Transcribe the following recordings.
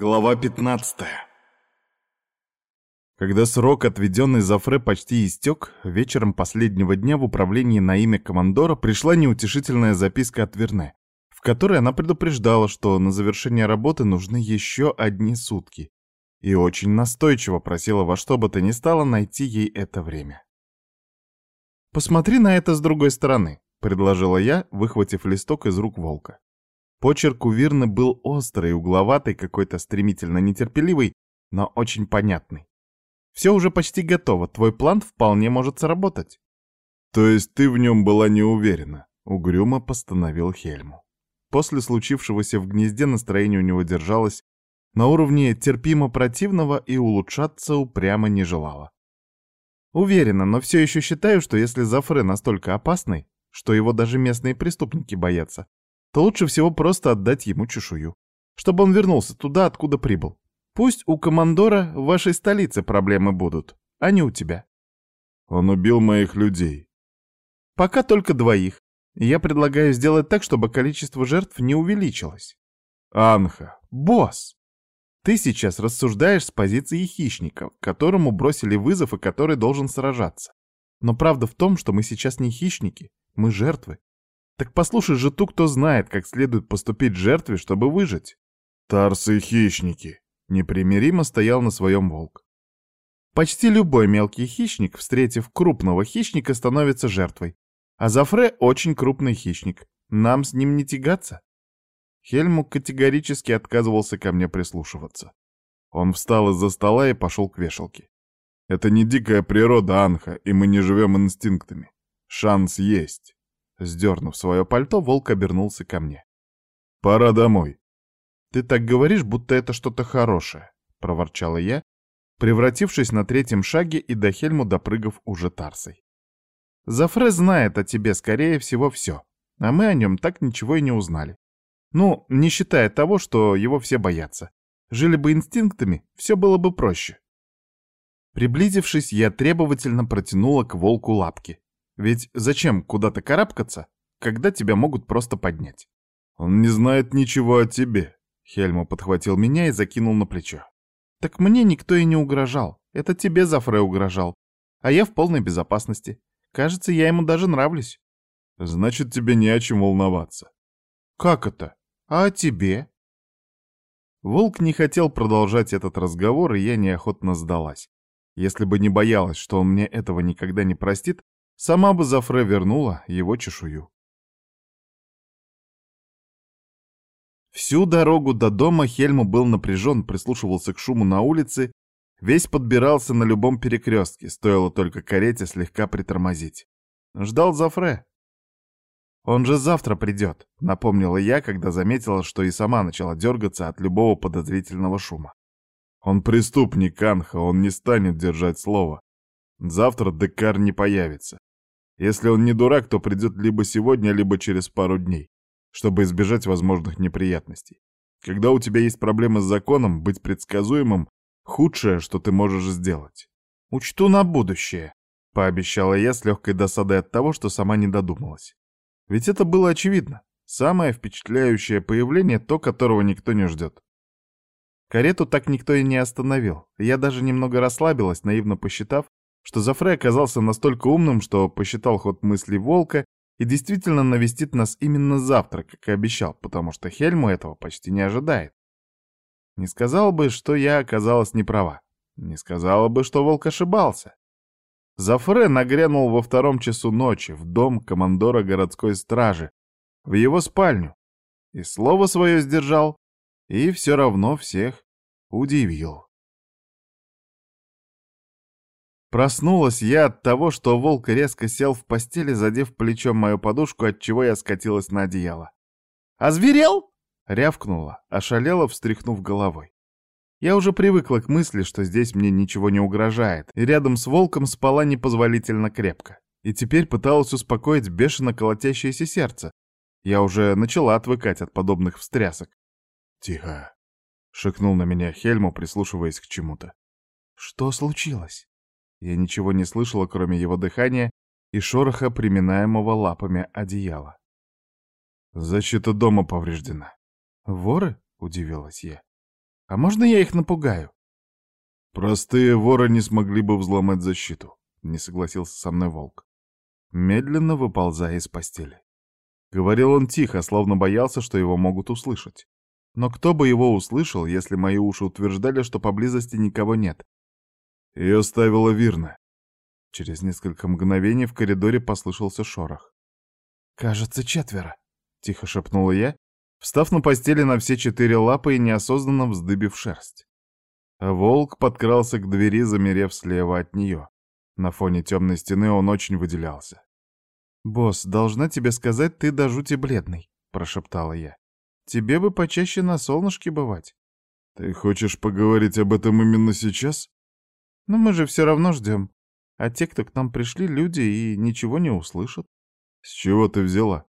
Глава 15 Когда срок, отведенный за Фре, почти истек, вечером последнего дня в управлении на имя командора пришла неутешительная записка от Верне, в которой она предупреждала, что на завершение работы нужны еще одни сутки, и очень настойчиво просила во что бы то ни стало найти ей это время. «Посмотри на это с другой стороны», — предложила я, выхватив листок из рук волка. Почерк у Вирны был острый, угловатый, какой-то стремительно нетерпеливый, но очень понятный. Все уже почти готово, твой план вполне может сработать. То есть ты в нем была не уверена, угрюмо постановил Хельму. После случившегося в гнезде настроение у него держалось на уровне терпимо противного и улучшаться упрямо не желало. Уверена, но все еще считаю, что если Зафре настолько опасный, что его даже местные преступники боятся, то лучше всего просто отдать ему чешую, чтобы он вернулся туда, откуда прибыл. Пусть у командора в вашей столице проблемы будут, а не у тебя. Он убил моих людей. Пока только двоих. Я предлагаю сделать так, чтобы количество жертв не увеличилось. Анха, босс! Ты сейчас рассуждаешь с позиции хищника, которому бросили вызов и который должен сражаться. Но правда в том, что мы сейчас не хищники, мы жертвы. Так послушай же ту, кто знает, как следует поступить жертве, чтобы выжить. Тарсы и хищники. Непримиримо стоял на своем волк. Почти любой мелкий хищник, встретив крупного хищника, становится жертвой. А Зафре очень крупный хищник. Нам с ним не тягаться. Хельму категорически отказывался ко мне прислушиваться. Он встал из-за стола и пошел к вешалке. Это не дикая природа, Анха, и мы не живем инстинктами. Шанс есть. Сдернув свое пальто, волк обернулся ко мне. «Пора домой». «Ты так говоришь, будто это что-то хорошее», — проворчала я, превратившись на третьем шаге и до Хельму допрыгав уже Тарсой. «Зафре знает о тебе, скорее всего, все, а мы о нем так ничего и не узнали. Ну, не считая того, что его все боятся. Жили бы инстинктами, все было бы проще». Приблизившись, я требовательно протянула к волку лапки. Ведь зачем куда-то карабкаться, когда тебя могут просто поднять? Он не знает ничего о тебе. Хельма подхватил меня и закинул на плечо. Так мне никто и не угрожал. Это тебе Зафре угрожал. А я в полной безопасности. Кажется, я ему даже нравлюсь. Значит, тебе не о чем волноваться. Как это? А о тебе? Волк не хотел продолжать этот разговор, и я неохотно сдалась. Если бы не боялась, что он мне этого никогда не простит, Сама бы Зафре вернула его чешую. Всю дорогу до дома Хельму был напряжен, прислушивался к шуму на улице, весь подбирался на любом перекрестке, стоило только карете слегка притормозить. Ждал Зафре. «Он же завтра придет», — напомнила я, когда заметила, что и сама начала дергаться от любого подозрительного шума. «Он преступник, Анха, он не станет держать слово. Завтра Декар не появится. Если он не дурак, то придет либо сегодня, либо через пару дней, чтобы избежать возможных неприятностей. Когда у тебя есть проблемы с законом, быть предсказуемым — худшее, что ты можешь сделать. «Учту на будущее», — пообещала я с легкой досадой от того, что сама не додумалась. Ведь это было очевидно. Самое впечатляющее появление — то, которого никто не ждет. Карету так никто и не остановил. Я даже немного расслабилась, наивно посчитав, что Зафре оказался настолько умным, что посчитал ход мыслей волка и действительно навестит нас именно завтра, как и обещал, потому что Хельму этого почти не ожидает. Не сказал бы, что я оказалась неправа. Не сказала бы, что волк ошибался. Зафре нагрянул во втором часу ночи в дом командора городской стражи, в его спальню, и слово свое сдержал, и все равно всех удивил. Проснулась я от того, что волк резко сел в постели, задев плечом мою подушку, от чего я скатилась на одеяло. «Озверел?» — рявкнула, ошалела, встряхнув головой. Я уже привыкла к мысли, что здесь мне ничего не угрожает, и рядом с волком спала непозволительно крепко. И теперь пыталась успокоить бешено колотящееся сердце. Я уже начала отвыкать от подобных встрясок. «Тихо», — шикнул на меня Хельму, прислушиваясь к чему-то. «Что случилось?» Я ничего не слышала, кроме его дыхания и шороха, приминаемого лапами одеяла. Защита дома повреждена. Воры? — удивилась я. А можно я их напугаю? Простые воры не смогли бы взломать защиту, не согласился со мной волк. Медленно выползая из постели. Говорил он тихо, словно боялся, что его могут услышать. Но кто бы его услышал, если мои уши утверждали, что поблизости никого нет? Ее ставила Вирна. Через несколько мгновений в коридоре послышался шорох. «Кажется, четверо», — тихо шепнула я, встав на постели на все четыре лапы и неосознанно вздыбив шерсть. волк подкрался к двери, замерев слева от нее. На фоне темной стены он очень выделялся. «Босс, должна тебе сказать, ты до жути бледный», — прошептала я. «Тебе бы почаще на солнышке бывать». «Ты хочешь поговорить об этом именно сейчас?» «Но мы же все равно ждем. А те, кто к нам пришли, люди и ничего не услышат». «С чего ты взяла?»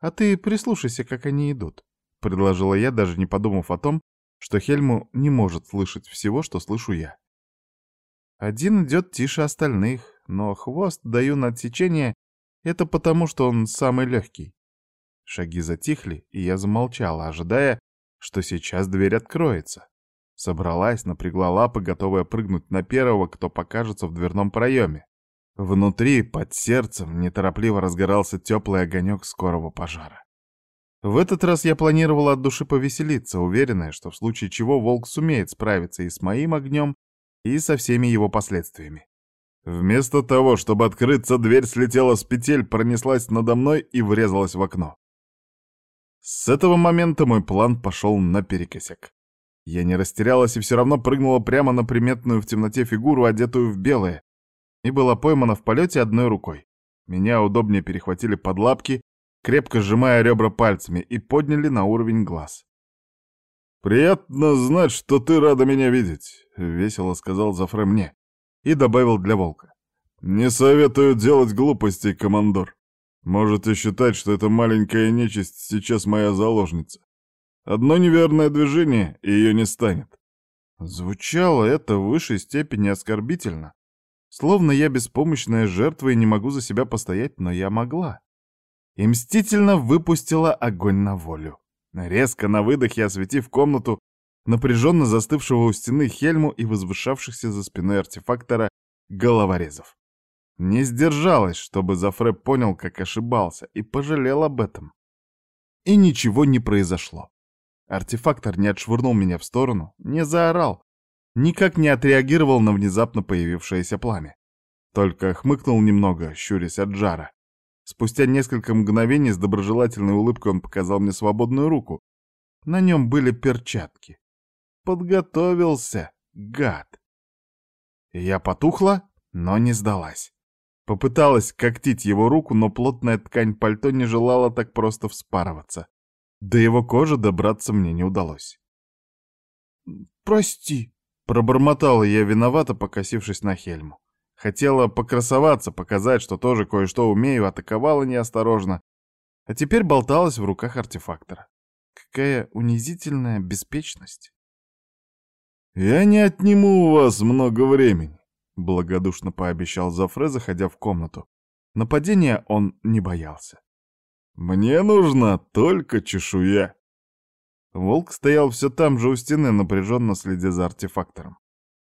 «А ты прислушайся, как они идут», — предложила я, даже не подумав о том, что Хельму не может слышать всего, что слышу я. Один идет тише остальных, но хвост даю на отсечение, это потому, что он самый легкий. Шаги затихли, и я замолчала, ожидая, что сейчас дверь откроется. Собралась, напрягла лапы, готовая прыгнуть на первого, кто покажется в дверном проеме. Внутри, под сердцем, неторопливо разгорался теплый огонек скорого пожара. В этот раз я планировала от души повеселиться, уверенная, что в случае чего волк сумеет справиться и с моим огнем, и со всеми его последствиями. Вместо того, чтобы открыться, дверь слетела с петель, пронеслась надо мной и врезалась в окно. С этого момента мой план пошел наперекосяк. Я не растерялась и все равно прыгнула прямо на приметную в темноте фигуру, одетую в белое, и была поймана в полете одной рукой. Меня удобнее перехватили под лапки, крепко сжимая ребра пальцами, и подняли на уровень глаз. «Приятно знать, что ты рада меня видеть», — весело сказал Зафре мне и добавил для волка. «Не советую делать глупостей, командор. Можете считать, что эта маленькая нечисть сейчас моя заложница. Одно неверное движение, и ее не станет». Звучало это в высшей степени оскорбительно. Словно я беспомощная жертва и не могу за себя постоять, но я могла. И мстительно выпустила огонь на волю. Резко на выдохе осветив комнату, напряженно застывшего у стены Хельму и возвышавшихся за спиной артефактора головорезов. Не сдержалась, чтобы Зафре понял, как ошибался, и пожалел об этом. И ничего не произошло. Артефактор не отшвырнул меня в сторону, не заорал, никак не отреагировал на внезапно появившееся пламя. Только хмыкнул немного, щурясь от жара. Спустя несколько мгновений с доброжелательной улыбкой он показал мне свободную руку. На нем были перчатки. Подготовился, гад. Я потухла, но не сдалась. Попыталась когтить его руку, но плотная ткань пальто не желала так просто вспарываться. До его кожи добраться мне не удалось. «Прости», Пробормотала я виновато, покосившись на Хельму. Хотела покрасоваться, показать, что тоже кое-что умею, атаковала неосторожно. А теперь болталась в руках артефактора. Какая унизительная беспечность. «Я не отниму у вас много времени», — благодушно пообещал Зафре, заходя в комнату. Нападения он не боялся. «Мне нужна только чешуя». Волк стоял все там же у стены, напряженно следя за артефактором.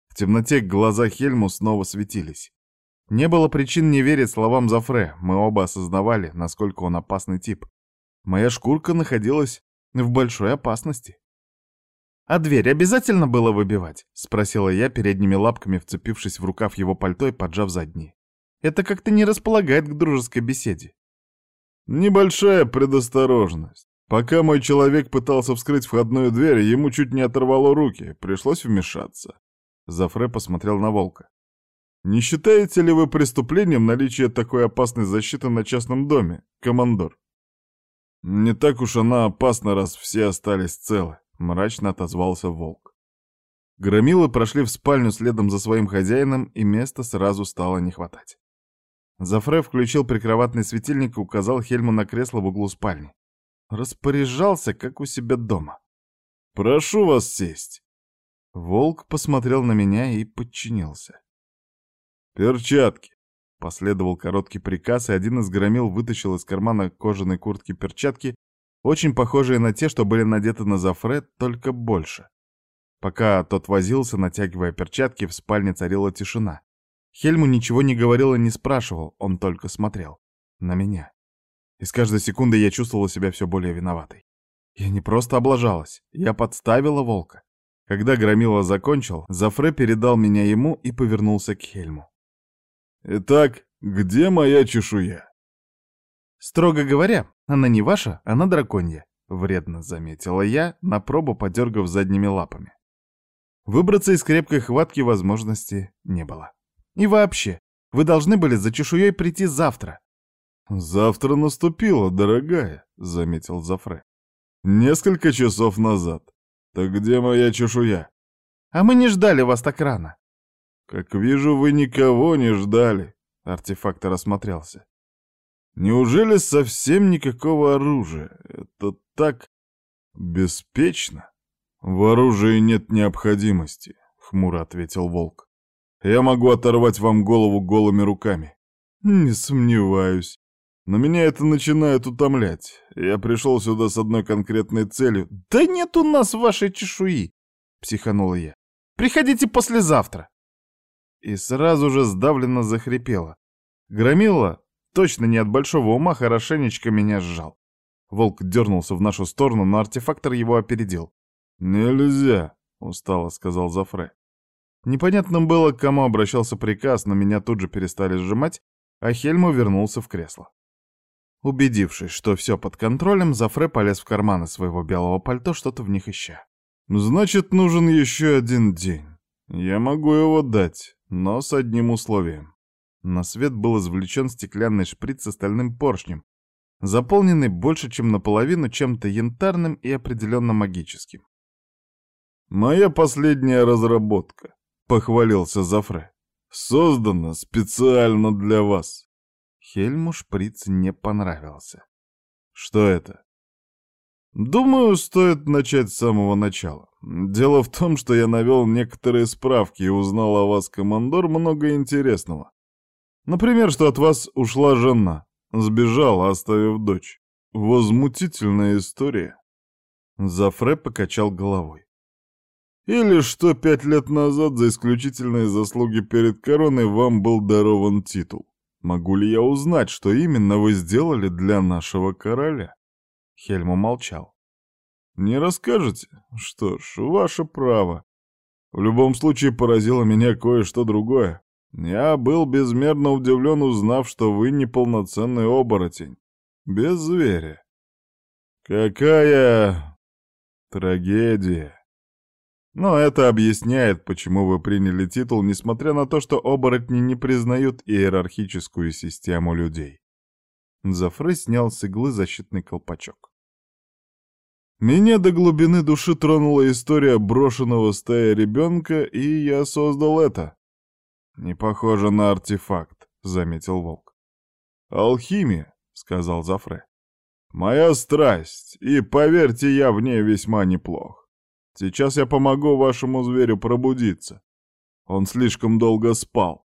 В темноте глаза Хельму снова светились. Не было причин не верить словам Зафре, мы оба осознавали, насколько он опасный тип. Моя шкурка находилась в большой опасности. «А дверь обязательно было выбивать?» — спросила я, передними лапками вцепившись в рукав его пальто и поджав задние. «Это как-то не располагает к дружеской беседе». «Небольшая предосторожность. Пока мой человек пытался вскрыть входную дверь, ему чуть не оторвало руки, пришлось вмешаться. Зафре посмотрел на волка. «Не считаете ли вы преступлением наличие такой опасной защиты на частном доме, командор?» «Не так уж она опасна, раз все остались целы», — мрачно отозвался волк. Громилы прошли в спальню следом за своим хозяином, и места сразу стало не хватать. Зафре включил прикроватный светильник и указал Хельму на кресло в углу спальни. Распоряжался, как у себя дома. «Прошу вас сесть». Волк посмотрел на меня и подчинился. «Перчатки!» Последовал короткий приказ, и один из громил вытащил из кармана кожаной куртки перчатки, очень похожие на те, что были надеты на Зафре, только больше. Пока тот возился, натягивая перчатки, в спальне царила тишина. Хельму ничего не говорил и не спрашивал, он только смотрел. На меня. И с каждой секундой я чувствовала себя все более виноватой. Я не просто облажалась, я подставила волка. Когда Громила закончил, Зафре передал меня ему и повернулся к Хельму. «Итак, где моя чешуя?» «Строго говоря, она не ваша, она драконья», — вредно заметила я, на пробу подергав задними лапами. Выбраться из крепкой хватки возможности не было. И вообще, вы должны были за чешуей прийти завтра. «Завтра наступило, дорогая», — заметил Зафре. «Несколько часов назад. Так где моя чешуя?» «А мы не ждали вас так рано». «Как вижу, вы никого не ждали», — артефактор осмотрелся. «Неужели совсем никакого оружия? Это так беспечно?» «В оружии нет необходимости», — хмуро ответил Волк. «Я могу оторвать вам голову голыми руками». «Не сомневаюсь. Но меня это начинает утомлять. Я пришел сюда с одной конкретной целью. «Да нет у нас вашей чешуи!» — психанула я. «Приходите послезавтра!» И сразу же сдавленно захрипела. Громила, точно не от большого ума, хорошенечко меня сжал. Волк дернулся в нашу сторону, но артефактор его опередил. «Нельзя!» — устало сказал Зафре. Непонятным было, к кому обращался приказ, но меня тут же перестали сжимать, а Хельму вернулся в кресло. Убедившись, что все под контролем, Зафре полез в карманы своего белого пальто, что-то в них ища. «Значит, нужен еще один день. Я могу его дать, но с одним условием». На свет был извлечен стеклянный шприц с остальным поршнем, заполненный больше, чем наполовину чем-то янтарным и определенно магическим. «Моя последняя разработка», — похвалился Зафре, — «создана специально для вас». Хельму шприц не понравился. Что это? Думаю, стоит начать с самого начала. Дело в том, что я навел некоторые справки и узнал о вас, командор, много интересного. Например, что от вас ушла жена, сбежала, оставив дочь. Возмутительная история. Зафре покачал головой. Или что пять лет назад за исключительные заслуги перед короной вам был дарован титул. Могу ли я узнать, что именно вы сделали для нашего короля?» Хельму молчал. «Не расскажете? Что ж, ваше право. В любом случае поразило меня кое-что другое. Я был безмерно удивлен, узнав, что вы неполноценный оборотень. Без зверя. Какая трагедия!» Но это объясняет, почему вы приняли титул, несмотря на то, что оборотни не признают иерархическую систему людей. Зафры снял с иглы защитный колпачок. Меня до глубины души тронула история брошенного стая ребенка, и я создал это. Не похоже на артефакт, заметил волк. Алхимия, сказал Зафре. Моя страсть, и, поверьте, я в ней весьма неплох. Сейчас я помогу вашему зверю пробудиться. Он слишком долго спал.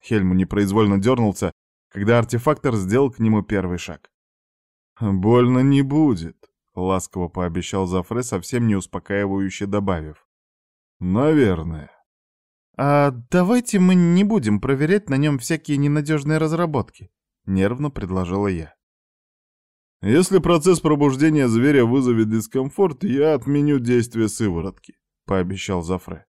Хельму непроизвольно дернулся, когда артефактор сделал к нему первый шаг. «Больно не будет», — ласково пообещал Зафре, совсем не успокаивающе добавив. «Наверное». «А давайте мы не будем проверять на нем всякие ненадежные разработки», — нервно предложила я. Если процесс пробуждения зверя вызовет дискомфорт, я отменю действие сыворотки», — пообещал Зафре.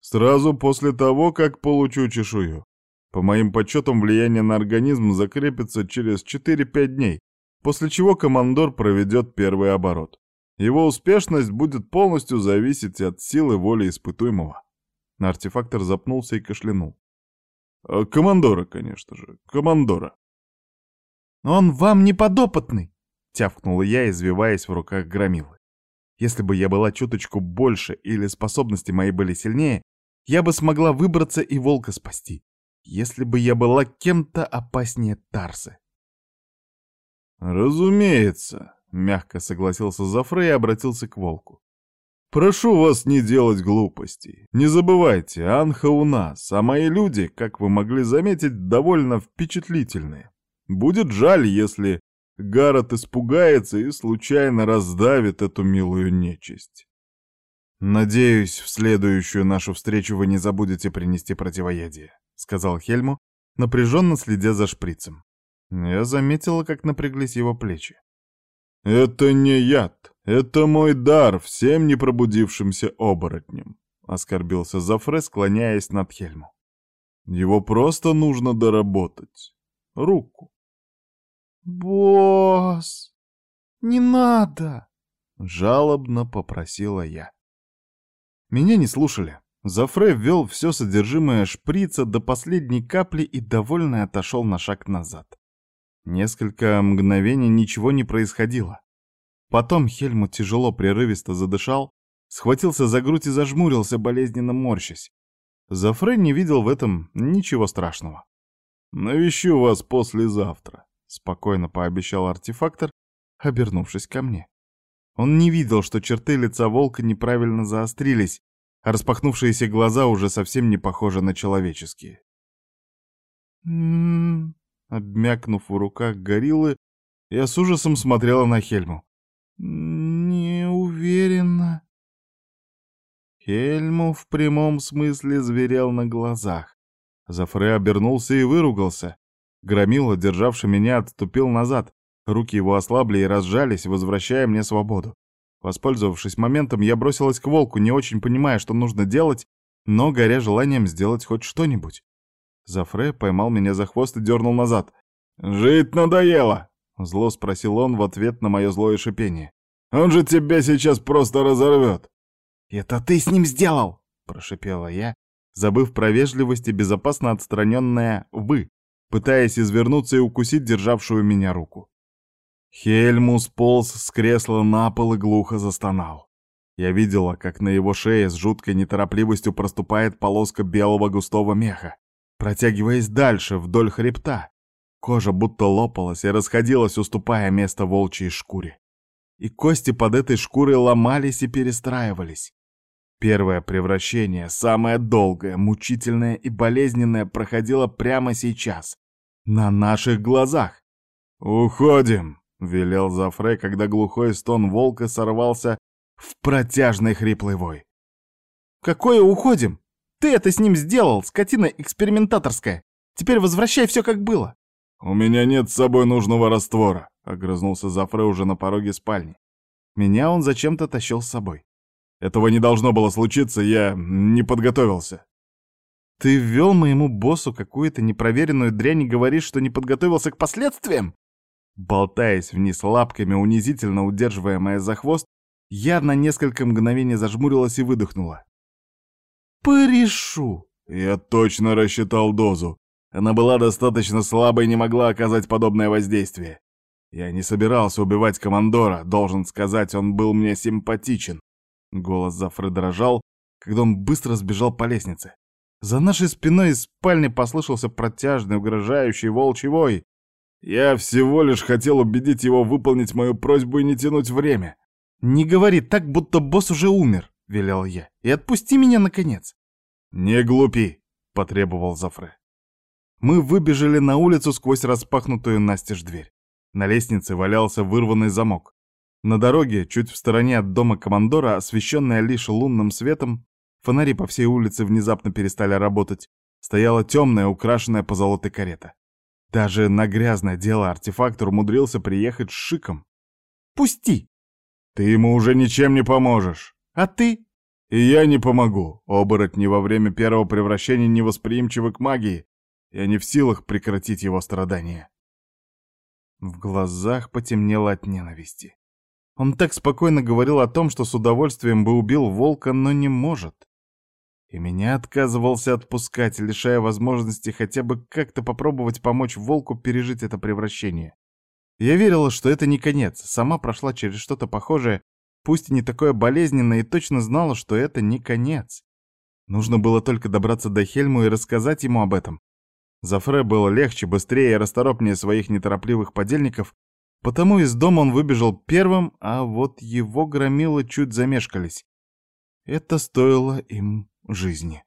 «Сразу после того, как получу чешую. По моим подсчетам, влияние на организм закрепится через 4-5 дней, после чего командор проведет первый оборот. Его успешность будет полностью зависеть от силы воли испытуемого». Артефактор запнулся и кашлянул. «Э, «Командора, конечно же, командора». «Он вам не подопытный!» Тявкнула я, извиваясь в руках громилы. Если бы я была чуточку больше или способности мои были сильнее, я бы смогла выбраться и волка спасти. Если бы я была кем-то опаснее Тарсы. «Разумеется», — мягко согласился Зафрей и обратился к волку. «Прошу вас не делать глупостей. Не забывайте, Анха у нас, а мои люди, как вы могли заметить, довольно впечатлительные. Будет жаль, если Гаррет испугается и случайно раздавит эту милую нечисть. «Надеюсь, в следующую нашу встречу вы не забудете принести противоядие», — сказал Хельму, напряженно следя за шприцем. Я заметила, как напряглись его плечи. «Это не яд, это мой дар всем непробудившимся оборотням», — оскорбился Зафре, склоняясь над Хельму. «Его просто нужно доработать. Руку». «Босс, не надо!» — жалобно попросила я. Меня не слушали. Зафре ввел все содержимое шприца до последней капли и довольно отошел на шаг назад. Несколько мгновений ничего не происходило. Потом Хельмут тяжело прерывисто задышал, схватился за грудь и зажмурился, болезненно морщась. Зафре не видел в этом ничего страшного. «Навещу вас послезавтра», — спокойно пообещал артефактор, обернувшись ко мне. Он не видел, что черты лица волка неправильно заострились, а распахнувшиеся глаза уже совсем не похожи на человеческие. «М-м-м», Обмякнув в руках гориллы, я с ужасом смотрела на Хельму. «Не уверена». Хельму в прямом смысле зверел на глазах. Зафре обернулся и выругался. Громила, державший меня, отступил назад. Руки его ослабли и разжались, возвращая мне свободу. Воспользовавшись моментом, я бросилась к волку, не очень понимая, что нужно делать, но горя желанием сделать хоть что-нибудь. Зафре поймал меня за хвост и дернул назад. «Жить надоело!» — зло спросил он в ответ на мое злое шипение. «Он же тебя сейчас просто разорвет!» «Это ты с ним сделал!» — прошипела я, забыв про вежливость и безопасно отстраненное «вы», пытаясь извернуться и укусить державшую меня руку. Хельмус полз с кресла на пол и глухо застонал. Я видела, как на его шее с жуткой неторопливостью проступает полоска белого густого меха протягиваясь дальше, вдоль хребта. Кожа будто лопалась и расходилась, уступая место волчьей шкуре. И кости под этой шкурой ломались и перестраивались. Первое превращение, самое долгое, мучительное и болезненное, проходило прямо сейчас, на наших глазах. «Уходим!» — велел Зафре, когда глухой стон волка сорвался в протяжный хриплый вой. «Какое уходим? Ты это с ним сделал, скотина экспериментаторская. Теперь возвращай все как было. У меня нет с собой нужного раствора, огрызнулся Зафре уже на пороге спальни. Меня он зачем-то тащил с собой. Этого не должно было случиться, я не подготовился. Ты ввел моему боссу какую-то непроверенную дрянь и говоришь, что не подготовился к последствиям? Болтаясь вниз лапками, унизительно удерживаемая за хвост, я на несколько мгновений зажмурилась и выдохнула. «Порешу!» Я точно рассчитал дозу. Она была достаточно слабой и не могла оказать подобное воздействие. Я не собирался убивать командора, должен сказать, он был мне симпатичен. Голос Зафры дрожал, когда он быстро сбежал по лестнице. За нашей спиной из спальни послышался протяжный, угрожающий волчий вой. Я всего лишь хотел убедить его выполнить мою просьбу и не тянуть время. «Не говори так, будто босс уже умер», — велел я, — «и отпусти меня, наконец». «Не глупи», — потребовал Зафре. Мы выбежали на улицу сквозь распахнутую настежь дверь. На лестнице валялся вырванный замок. На дороге, чуть в стороне от дома командора, освещенная лишь лунным светом, фонари по всей улице внезапно перестали работать, стояла темная, украшенная позолотой карета. Даже на грязное дело артефактор умудрился приехать с шиком. «Пусти!» «Ты ему уже ничем не поможешь!» А ты? И я не помогу. Оборотни во время первого превращения невосприимчивы к магии. Я не в силах прекратить его страдания. В глазах потемнело от ненависти. Он так спокойно говорил о том, что с удовольствием бы убил волка, но не может. И меня отказывался отпускать, лишая возможности хотя бы как-то попробовать помочь волку пережить это превращение. Я верила, что это не конец, сама прошла через что-то похожее пусть и не такое болезненное, и точно знала, что это не конец. Нужно было только добраться до Хельму и рассказать ему об этом. Зафре было легче, быстрее и расторопнее своих неторопливых подельников, потому из дома он выбежал первым, а вот его громилы чуть замешкались. Это стоило им жизни.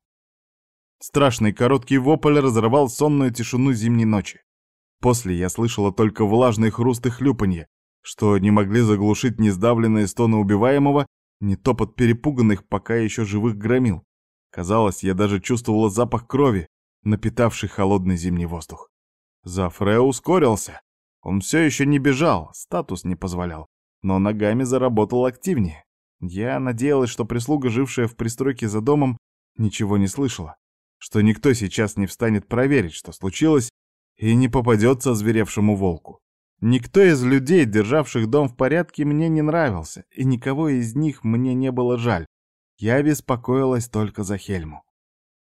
Страшный короткий вопль разрывал сонную тишину зимней ночи. После я слышала только влажный хруст и хлюпанье, что не могли заглушить ни сдавленные стоны убиваемого, не топот перепуганных, пока еще живых громил. Казалось, я даже чувствовала запах крови, напитавший холодный зимний воздух. Зафре ускорился. Он все еще не бежал, статус не позволял, но ногами заработал активнее. Я надеялась, что прислуга, жившая в пристройке за домом, ничего не слышала, что никто сейчас не встанет проверить, что случилось, и не попадется озверевшему волку. Никто из людей, державших дом в порядке, мне не нравился, и никого из них мне не было жаль. Я беспокоилась только за Хельму.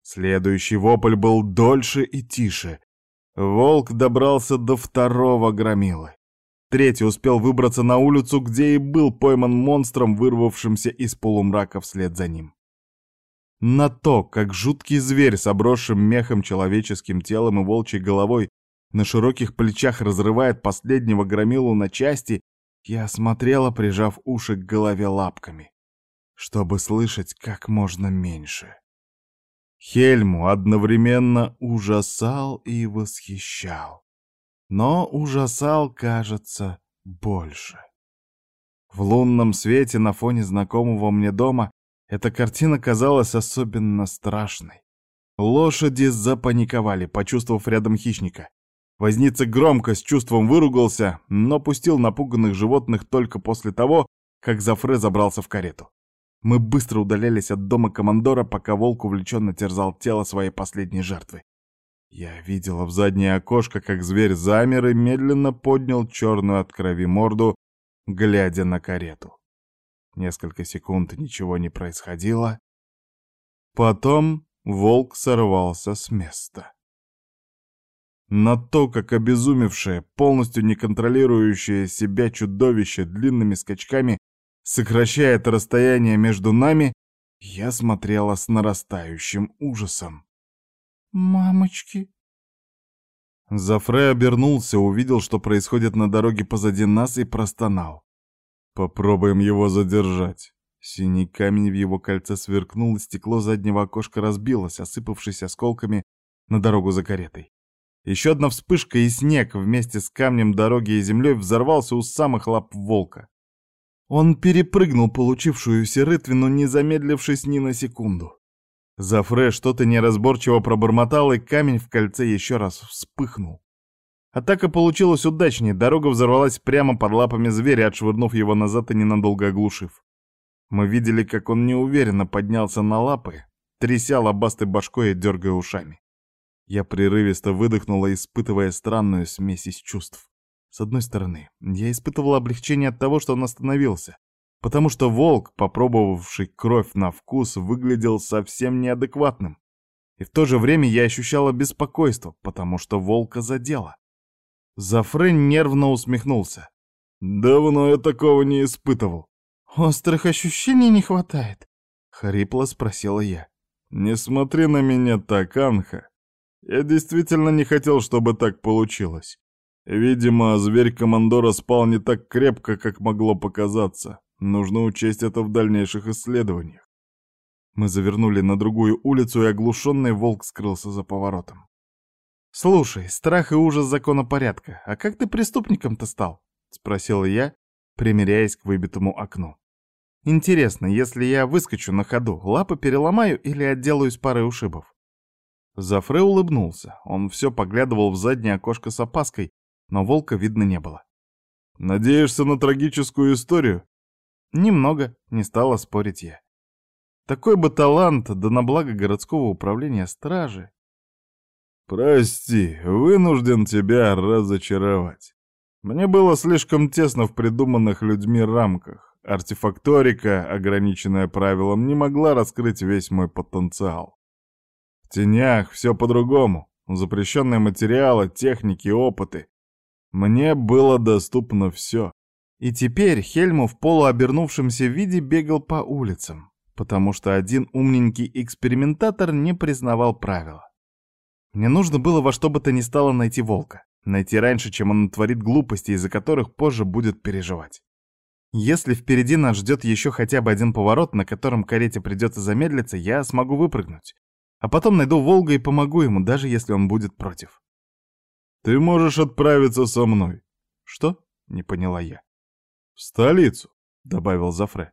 Следующий вопль был дольше и тише. Волк добрался до второго громилы. Третий успел выбраться на улицу, где и был пойман монстром, вырвавшимся из полумрака вслед за ним. На то, как жуткий зверь с обросшим мехом человеческим телом и волчьей головой на широких плечах разрывает последнего громилу на части, я смотрела, прижав уши к голове лапками, чтобы слышать как можно меньше. Хельму одновременно ужасал и восхищал, но ужасал, кажется, больше. В лунном свете на фоне знакомого мне дома эта картина казалась особенно страшной. Лошади запаниковали, почувствовав рядом хищника. Возница громко с чувством выругался, но пустил напуганных животных только после того, как Зафре забрался в карету. Мы быстро удалялись от дома командора, пока волк увлеченно терзал тело своей последней жертвы. Я видела в заднее окошко, как зверь замер и медленно поднял черную от крови морду, глядя на карету. Несколько секунд ничего не происходило. Потом волк сорвался с места. На то, как обезумевшее, полностью не контролирующее себя чудовище длинными скачками сокращает расстояние между нами, я смотрела с нарастающим ужасом. «Мамочки!» Зафре обернулся, увидел, что происходит на дороге позади нас и простонал. «Попробуем его задержать». Синий камень в его кольце сверкнул, и стекло заднего окошка разбилось, осыпавшись осколками на дорогу за каретой. Еще одна вспышка, и снег вместе с камнем дороги и землей взорвался у самых лап волка. Он перепрыгнул получившуюся рытвину, не замедлившись ни на секунду. Зафре что-то неразборчиво пробормотал, и камень в кольце еще раз вспыхнул. Атака получилась удачнее, дорога взорвалась прямо под лапами зверя, отшвырнув его назад и ненадолго оглушив. Мы видели, как он неуверенно поднялся на лапы, тряся лобастой башкой и дергая ушами. Я прерывисто выдохнула, испытывая странную смесь из чувств. С одной стороны, я испытывала облегчение от того, что он остановился, потому что волк, попробовавший кровь на вкус, выглядел совсем неадекватным. И в то же время я ощущала беспокойство, потому что волка задело. Зафрен нервно усмехнулся. «Давно я такого не испытывал». «Острых ощущений не хватает?» — хрипло спросила я. «Не смотри на меня так, Анха. Я действительно не хотел, чтобы так получилось. Видимо, зверь командора спал не так крепко, как могло показаться. Нужно учесть это в дальнейших исследованиях. Мы завернули на другую улицу, и оглушенный волк скрылся за поворотом. «Слушай, страх и ужас закона порядка. А как ты преступником-то стал?» — спросил я, примеряясь к выбитому окну. «Интересно, если я выскочу на ходу, лапы переломаю или отделаюсь парой ушибов?» Зафре улыбнулся. Он все поглядывал в заднее окошко с опаской, но волка видно не было. «Надеешься на трагическую историю?» «Немного», — не стала спорить я. «Такой бы талант, да на благо городского управления стражи». «Прости, вынужден тебя разочаровать. Мне было слишком тесно в придуманных людьми рамках. Артефакторика, ограниченная правилом, не могла раскрыть весь мой потенциал. В тенях все по-другому. Запрещенные материалы, техники, опыты. Мне было доступно все. И теперь Хельму в полуобернувшемся виде бегал по улицам, потому что один умненький экспериментатор не признавал правила. Мне нужно было во что бы то ни стало найти волка. Найти раньше, чем он натворит глупости, из-за которых позже будет переживать. Если впереди нас ждет еще хотя бы один поворот, на котором карете придется замедлиться, я смогу выпрыгнуть. А потом найду Волга и помогу ему, даже если он будет против. «Ты можешь отправиться со мной». «Что?» — не поняла я. «В столицу», — добавил Зафре.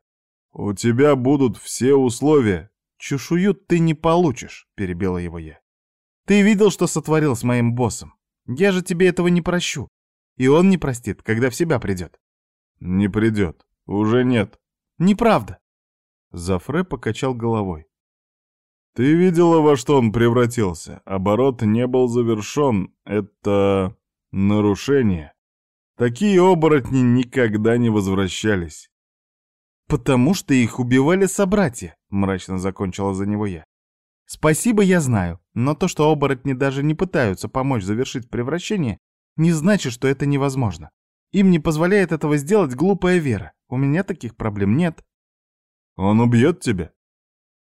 У тебя будут все условия. Чешую ты не получишь, перебила его я. Ты видел, что сотворил с моим боссом? Я же тебе этого не прощу. И он не простит, когда в себя придет. Не придет. Уже нет. Неправда. Зафре покачал головой. Ты видела, во что он превратился? Оборот не был завершен. Это нарушение. Такие оборотни никогда не возвращались. «Потому что их убивали собратья», — мрачно закончила за него я. «Спасибо, я знаю, но то, что оборотни даже не пытаются помочь завершить превращение, не значит, что это невозможно. Им не позволяет этого сделать глупая вера. У меня таких проблем нет». «Он убьет тебя?»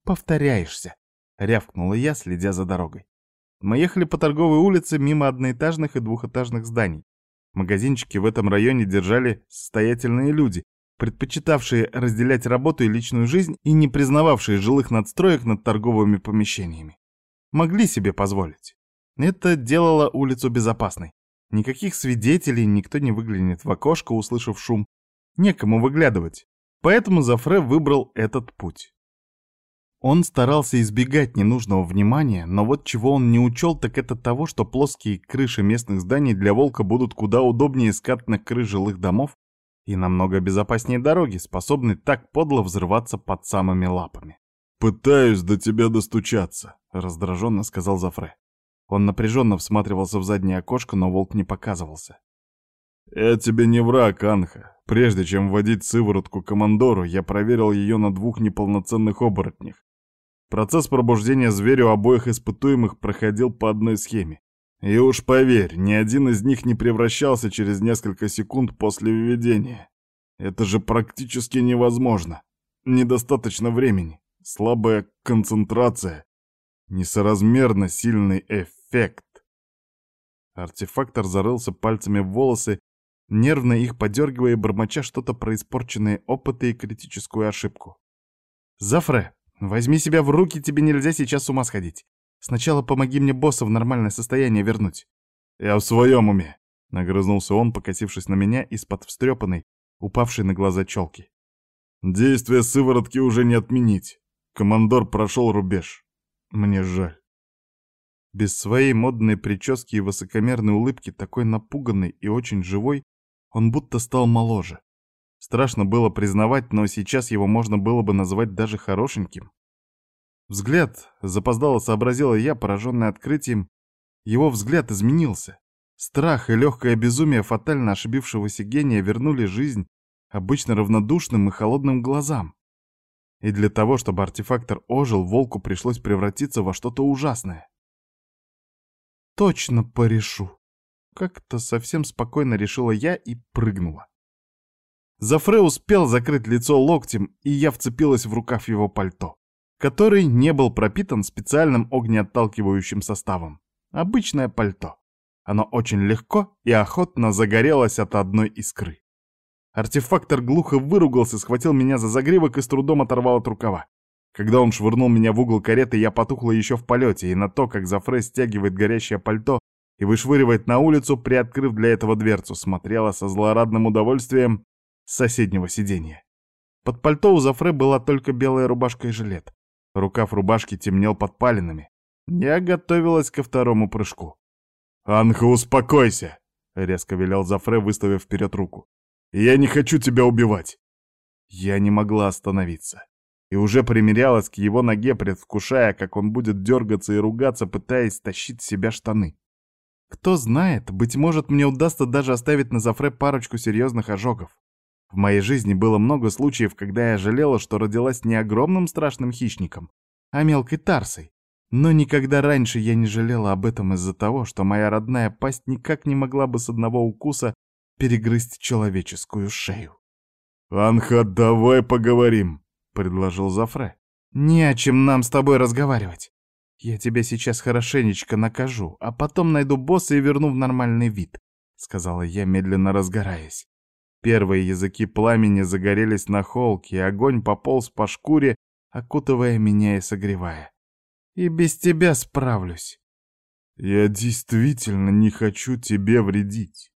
«Повторяешься», — рявкнула я, следя за дорогой. Мы ехали по торговой улице мимо одноэтажных и двухэтажных зданий. Магазинчики в этом районе держали состоятельные люди, предпочитавшие разделять работу и личную жизнь и не признававшие жилых надстроек над торговыми помещениями. Могли себе позволить. Это делало улицу безопасной. Никаких свидетелей, никто не выглянет в окошко, услышав шум. Некому выглядывать. Поэтому Зафре выбрал этот путь. Он старался избегать ненужного внимания, но вот чего он не учел, так это того, что плоские крыши местных зданий для волка будут куда удобнее скатных крыш жилых домов и намного безопаснее дороги, способной так подло взрываться под самыми лапами. «Пытаюсь до тебя достучаться», — раздраженно сказал Зафре. Он напряженно всматривался в заднее окошко, но волк не показывался. «Я тебе не враг, Анха. Прежде чем вводить сыворотку командору, я проверил ее на двух неполноценных оборотнях. Процесс пробуждения зверя у обоих испытуемых проходил по одной схеме. И уж поверь, ни один из них не превращался через несколько секунд после введения. Это же практически невозможно. Недостаточно времени, слабая концентрация, несоразмерно сильный эффект. Артефактор зарылся пальцами в волосы, нервно их подергивая и бормоча что-то про испорченные опыты и критическую ошибку. «Зафре, Возьми себя в руки, тебе нельзя сейчас с ума сходить. Сначала помоги мне босса в нормальное состояние вернуть. Я в своем уме, нагрызнулся он, покосившись на меня из-под встрепанной, упавшей на глаза челки. Действие сыворотки уже не отменить. Командор прошел рубеж. Мне жаль. Без своей модной прически и высокомерной улыбки, такой напуганный и очень живой, он будто стал моложе. Страшно было признавать, но сейчас его можно было бы назвать даже хорошеньким. Взгляд, запоздало сообразила я, пораженный открытием, его взгляд изменился. Страх и легкое безумие фатально ошибившегося гения вернули жизнь обычно равнодушным и холодным глазам. И для того, чтобы артефактор ожил, волку пришлось превратиться во что-то ужасное. «Точно порешу!» Как-то совсем спокойно решила я и прыгнула. Зафре успел закрыть лицо локтем, и я вцепилась в рукав его пальто, который не был пропитан специальным огнеотталкивающим составом. Обычное пальто. Оно очень легко и охотно загорелось от одной искры. Артефактор глухо выругался, схватил меня за загривок и с трудом оторвал от рукава. Когда он швырнул меня в угол кареты, я потухла еще в полете, и на то, как Зафре стягивает горящее пальто и вышвыривает на улицу, приоткрыв для этого дверцу, смотрела со злорадным удовольствием с соседнего сиденья. Под пальто у Зафре была только белая рубашка и жилет. Рукав рубашки темнел подпалинами. Я готовилась ко второму прыжку. «Анха, успокойся!» — резко велел Зафре, выставив вперед руку. «Я не хочу тебя убивать!» Я не могла остановиться. И уже примерялась к его ноге, предвкушая, как он будет дергаться и ругаться, пытаясь стащить с себя штаны. Кто знает, быть может, мне удастся даже оставить на Зафре парочку серьезных ожогов. В моей жизни было много случаев, когда я жалела, что родилась не огромным страшным хищником, а мелкой тарсой. Но никогда раньше я не жалела об этом из-за того, что моя родная пасть никак не могла бы с одного укуса перегрызть человеческую шею. «Анха, давай поговорим», — предложил Зафре. «Не о чем нам с тобой разговаривать. Я тебя сейчас хорошенечко накажу, а потом найду босса и верну в нормальный вид», — сказала я, медленно разгораясь. Первые языки пламени загорелись на холке, и огонь пополз по шкуре, окутывая меня и согревая. И без тебя справлюсь. Я действительно не хочу тебе вредить.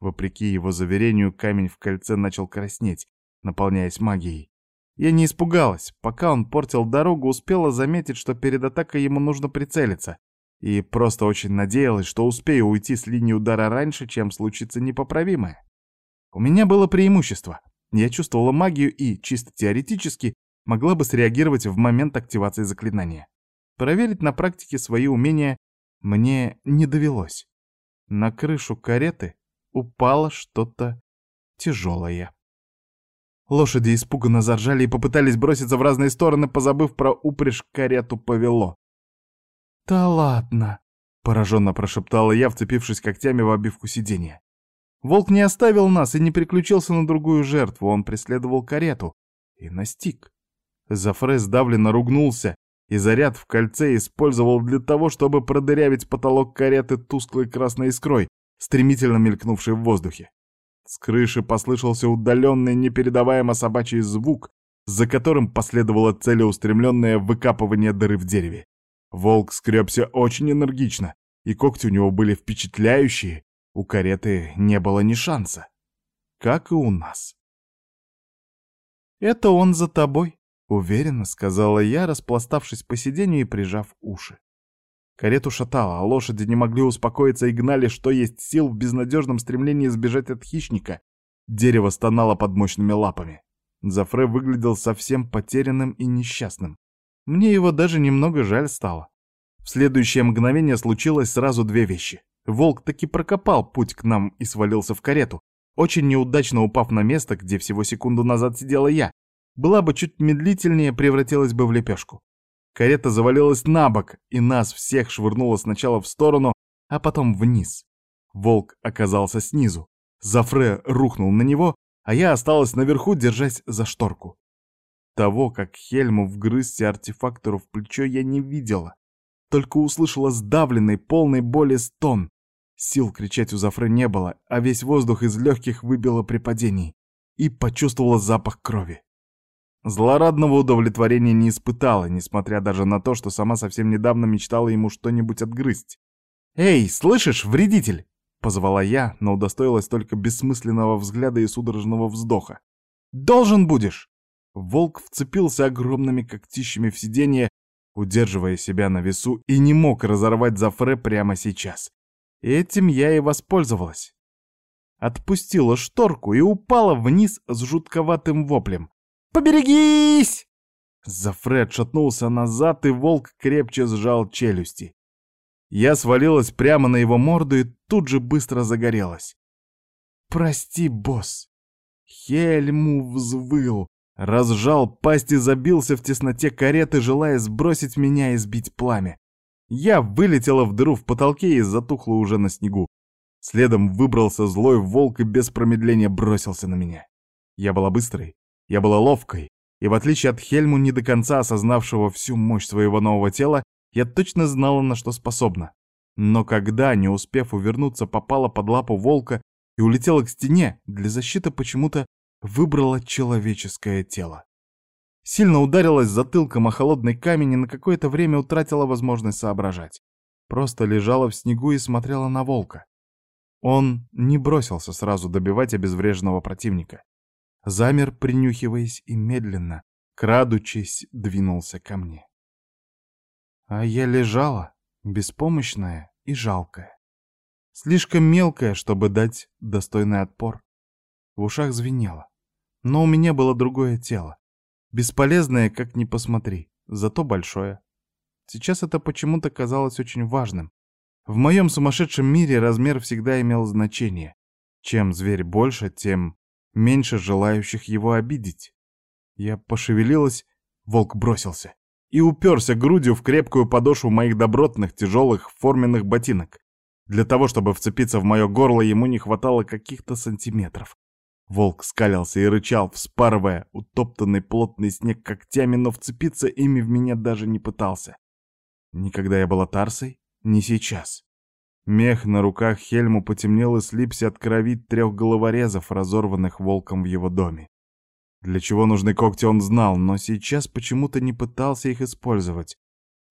Вопреки его заверению, камень в кольце начал краснеть, наполняясь магией. Я не испугалась. Пока он портил дорогу, успела заметить, что перед атакой ему нужно прицелиться. И просто очень надеялась, что успею уйти с линии удара раньше, чем случится непоправимое. У меня было преимущество. Я чувствовала магию и, чисто теоретически, могла бы среагировать в момент активации заклинания. Проверить на практике свои умения мне не довелось. На крышу кареты упало что-то тяжелое. Лошади испуганно заржали и попытались броситься в разные стороны, позабыв про упряжь карету повело. «Да ладно!» — пораженно прошептала я, вцепившись когтями в обивку сиденья. Волк не оставил нас и не переключился на другую жертву, он преследовал карету и настиг. Зафре сдавленно ругнулся и заряд в кольце использовал для того, чтобы продырявить потолок кареты тусклой красной искрой, стремительно мелькнувшей в воздухе. С крыши послышался удаленный, непередаваемо собачий звук, за которым последовало целеустремленное выкапывание дыры в дереве. Волк скребся очень энергично, и когти у него были впечатляющие, у кареты не было ни шанса. Как и у нас. «Это он за тобой», — уверенно сказала я, распластавшись по сиденью и прижав уши. Карету шатало, а лошади не могли успокоиться и гнали, что есть сил в безнадежном стремлении сбежать от хищника. Дерево стонало под мощными лапами. Зафре выглядел совсем потерянным и несчастным. Мне его даже немного жаль стало. В следующее мгновение случилось сразу две вещи. Волк таки прокопал путь к нам и свалился в карету, очень неудачно упав на место, где всего секунду назад сидела я. Была бы чуть медлительнее, превратилась бы в лепешку. Карета завалилась на бок, и нас всех швырнуло сначала в сторону, а потом вниз. Волк оказался снизу. Зафре рухнул на него, а я осталась наверху, держась за шторку. Того, как Хельму вгрызся артефактору в плечо, я не видела. Только услышала сдавленный, полный боли стон. Сил кричать у Зафре не было, а весь воздух из легких выбило при падении. И почувствовала запах крови. Злорадного удовлетворения не испытала, несмотря даже на то, что сама совсем недавно мечтала ему что-нибудь отгрызть. «Эй, слышишь, вредитель!» — позвала я, но удостоилась только бессмысленного взгляда и судорожного вздоха. «Должен будешь!» Волк вцепился огромными когтищами в сиденье, удерживая себя на весу, и не мог разорвать Зафре прямо сейчас. Этим я и воспользовалась. Отпустила шторку и упала вниз с жутковатым воплем. Поберегись!» Зафре отшатнулся назад, и волк крепче сжал челюсти. Я свалилась прямо на его морду и тут же быстро загорелась. «Прости, босс!» Хельму взвыл, разжал пасть и забился в тесноте кареты, желая сбросить меня и сбить пламя. Я вылетела в дыру в потолке и затухла уже на снегу. Следом выбрался злой волк и без промедления бросился на меня. Я была быстрой, я была ловкой, и в отличие от Хельму, не до конца осознавшего всю мощь своего нового тела, я точно знала, на что способна. Но когда, не успев увернуться, попала под лапу волка и улетела к стене, для защиты почему-то выбрала человеческое тело. Сильно ударилась затылком о холодный камень и на какое-то время утратила возможность соображать. Просто лежала в снегу и смотрела на волка. Он не бросился сразу добивать обезвреженного противника замер, принюхиваясь, и медленно, крадучись, двинулся ко мне. А я лежала, беспомощная и жалкая. Слишком мелкая, чтобы дать достойный отпор. В ушах звенело. Но у меня было другое тело. Бесполезное, как ни посмотри, зато большое. Сейчас это почему-то казалось очень важным. В моем сумасшедшем мире размер всегда имел значение. Чем зверь больше, тем меньше желающих его обидеть. Я пошевелилась, волк бросился и уперся грудью в крепкую подошву моих добротных тяжелых форменных ботинок. Для того, чтобы вцепиться в мое горло, ему не хватало каких-то сантиметров. Волк скалился и рычал, вспарывая утоптанный плотный снег когтями, но вцепиться ими в меня даже не пытался. Никогда я была Тарсой, не сейчас. Мех на руках Хельму потемнел и слипся от крови трех головорезов, разорванных волком в его доме. Для чего нужны когти он знал, но сейчас почему-то не пытался их использовать.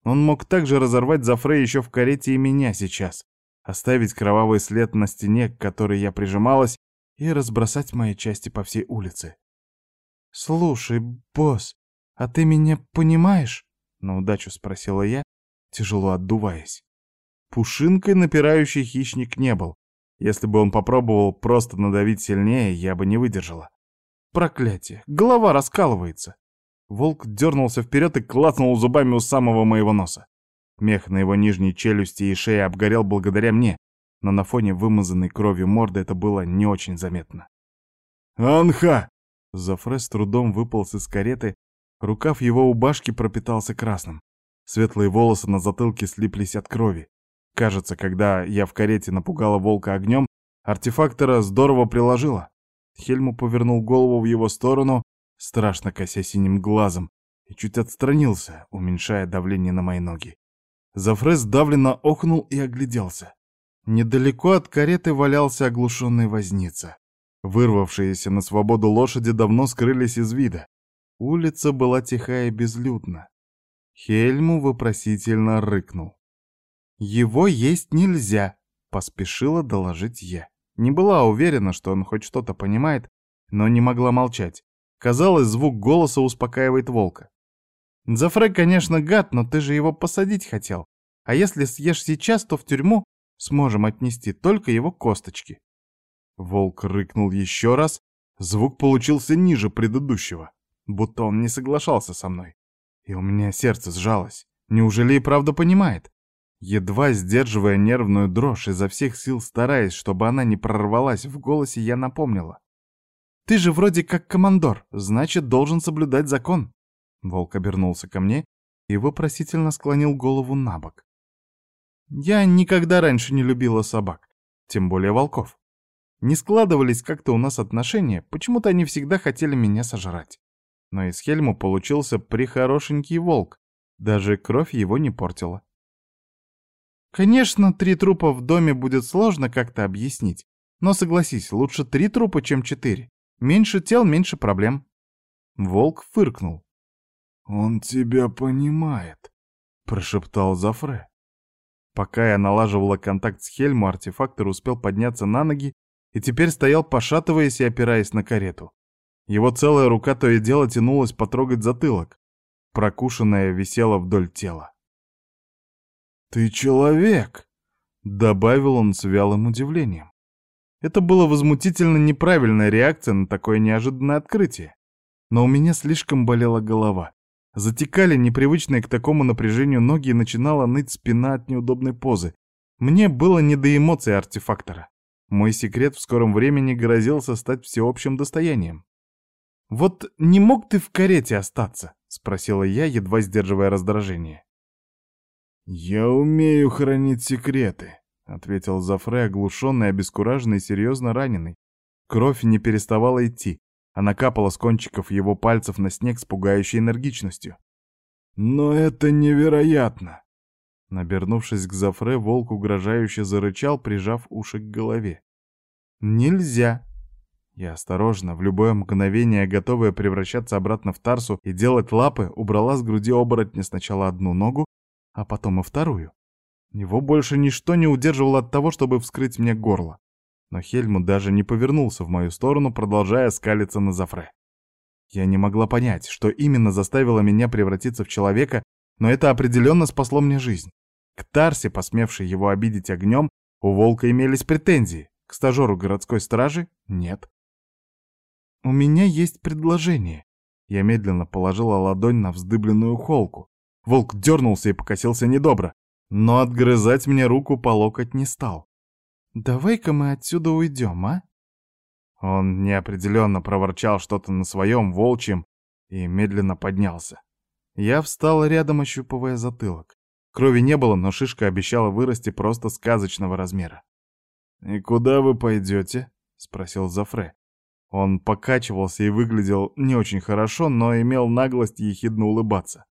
Он мог также разорвать Зафре еще в карете и меня сейчас, оставить кровавый след на стене, к которой я прижималась, и разбросать мои части по всей улице. «Слушай, босс, а ты меня понимаешь?» — на удачу спросила я, тяжело отдуваясь. Пушинкой напирающий хищник не был. Если бы он попробовал просто надавить сильнее, я бы не выдержала. Проклятие, голова раскалывается. Волк дернулся вперед и клацнул зубами у самого моего носа. Мех на его нижней челюсти и шее обгорел благодаря мне, но на фоне вымазанной кровью морды это было не очень заметно. «Анха!» Зафре с трудом выполз из кареты, рукав его убашки пропитался красным. Светлые волосы на затылке слиплись от крови. Кажется, когда я в карете напугала волка огнем, артефактора здорово приложила. Хельму повернул голову в его сторону, страшно кося синим глазом, и чуть отстранился, уменьшая давление на мои ноги. Зафрес давленно охнул и огляделся. Недалеко от кареты валялся оглушенный возница. Вырвавшиеся на свободу лошади давно скрылись из вида. Улица была тихая и безлюдна. Хельму вопросительно рыкнул. «Его есть нельзя», — поспешила доложить я. Не была уверена, что он хоть что-то понимает, но не могла молчать. Казалось, звук голоса успокаивает волка. «Зафре, конечно, гад, но ты же его посадить хотел. А если съешь сейчас, то в тюрьму сможем отнести только его косточки». Волк рыкнул еще раз. Звук получился ниже предыдущего, будто он не соглашался со мной. И у меня сердце сжалось. Неужели и правда понимает? Едва сдерживая нервную дрожь, изо всех сил стараясь, чтобы она не прорвалась в голосе, я напомнила. «Ты же вроде как командор, значит, должен соблюдать закон». Волк обернулся ко мне и вопросительно склонил голову на бок. Я никогда раньше не любила собак, тем более волков. Не складывались как-то у нас отношения, почему-то они всегда хотели меня сожрать. Но из Хельму получился прихорошенький волк, даже кровь его не портила. Конечно, три трупа в доме будет сложно как-то объяснить. Но согласись, лучше три трупа, чем четыре. Меньше тел, меньше проблем. Волк фыркнул. «Он тебя понимает», — прошептал Зафре. Пока я налаживала контакт с Хельму, артефактор успел подняться на ноги и теперь стоял, пошатываясь и опираясь на карету. Его целая рука то и дело тянулась потрогать затылок. Прокушенная висела вдоль тела. «Ты человек!» — добавил он с вялым удивлением. Это было возмутительно неправильная реакция на такое неожиданное открытие. Но у меня слишком болела голова. Затекали непривычные к такому напряжению ноги и начинала ныть спина от неудобной позы. Мне было не до эмоций артефактора. Мой секрет в скором времени грозился стать всеобщим достоянием. «Вот не мог ты в карете остаться?» — спросила я, едва сдерживая раздражение. «Я умею хранить секреты», — ответил Зафре, оглушенный, обескураженный, серьезно раненый. Кровь не переставала идти. Она капала с кончиков его пальцев на снег с пугающей энергичностью. «Но это невероятно!» Набернувшись к Зафре, волк угрожающе зарычал, прижав уши к голове. «Нельзя!» Я осторожно, в любое мгновение готовая превращаться обратно в Тарсу и делать лапы, убрала с груди оборотня сначала одну ногу, а потом и вторую. Его больше ничто не удерживало от того, чтобы вскрыть мне горло. Но Хельмут даже не повернулся в мою сторону, продолжая скалиться на Зафре. Я не могла понять, что именно заставило меня превратиться в человека, но это определенно спасло мне жизнь. К Тарсе, посмевшей его обидеть огнем, у волка имелись претензии, к стажеру городской стражи — нет. «У меня есть предложение». Я медленно положила ладонь на вздыбленную холку. Волк дернулся и покосился недобро, но отгрызать мне руку по локоть не стал. «Давай-ка мы отсюда уйдем, а?» Он неопределенно проворчал что-то на своем волчьем и медленно поднялся. Я встал рядом, ощупывая затылок. Крови не было, но шишка обещала вырасти просто сказочного размера. «И куда вы пойдете?» — спросил Зафре. Он покачивался и выглядел не очень хорошо, но имел наглость ехидно улыбаться.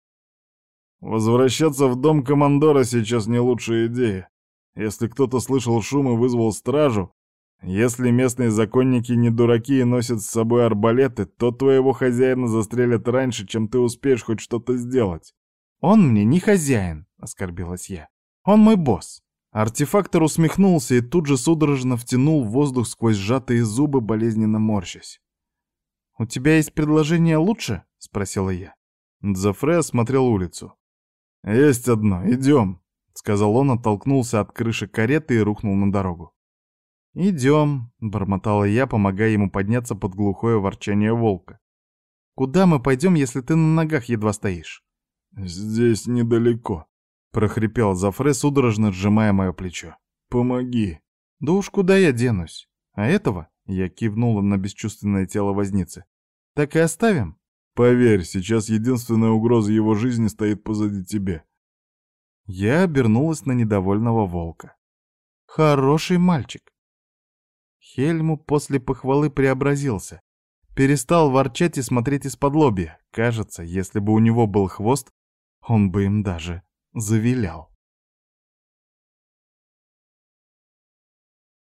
Возвращаться в дом командора сейчас не лучшая идея. Если кто-то слышал шум и вызвал стражу, если местные законники не дураки и носят с собой арбалеты, то твоего хозяина застрелят раньше, чем ты успеешь хоть что-то сделать. «Он мне не хозяин», — оскорбилась я. «Он мой босс». Артефактор усмехнулся и тут же судорожно втянул воздух сквозь сжатые зубы, болезненно морщась. «У тебя есть предложение лучше?» — спросила я. Дзафре осмотрел улицу. «Есть одно, идем», — сказал он, оттолкнулся от крыши кареты и рухнул на дорогу. «Идем», — бормотала я, помогая ему подняться под глухое ворчание волка. «Куда мы пойдем, если ты на ногах едва стоишь?» «Здесь недалеко», — прохрипел Зафре, судорожно сжимая мое плечо. «Помоги». «Да уж куда я денусь? А этого?» — я кивнула на бесчувственное тело возницы. «Так и оставим?» Поверь, сейчас единственная угроза его жизни стоит позади тебя. Я обернулась на недовольного волка. Хороший мальчик. Хельму после похвалы преобразился. Перестал ворчать и смотреть из-под лобья. Кажется, если бы у него был хвост, он бы им даже завилял.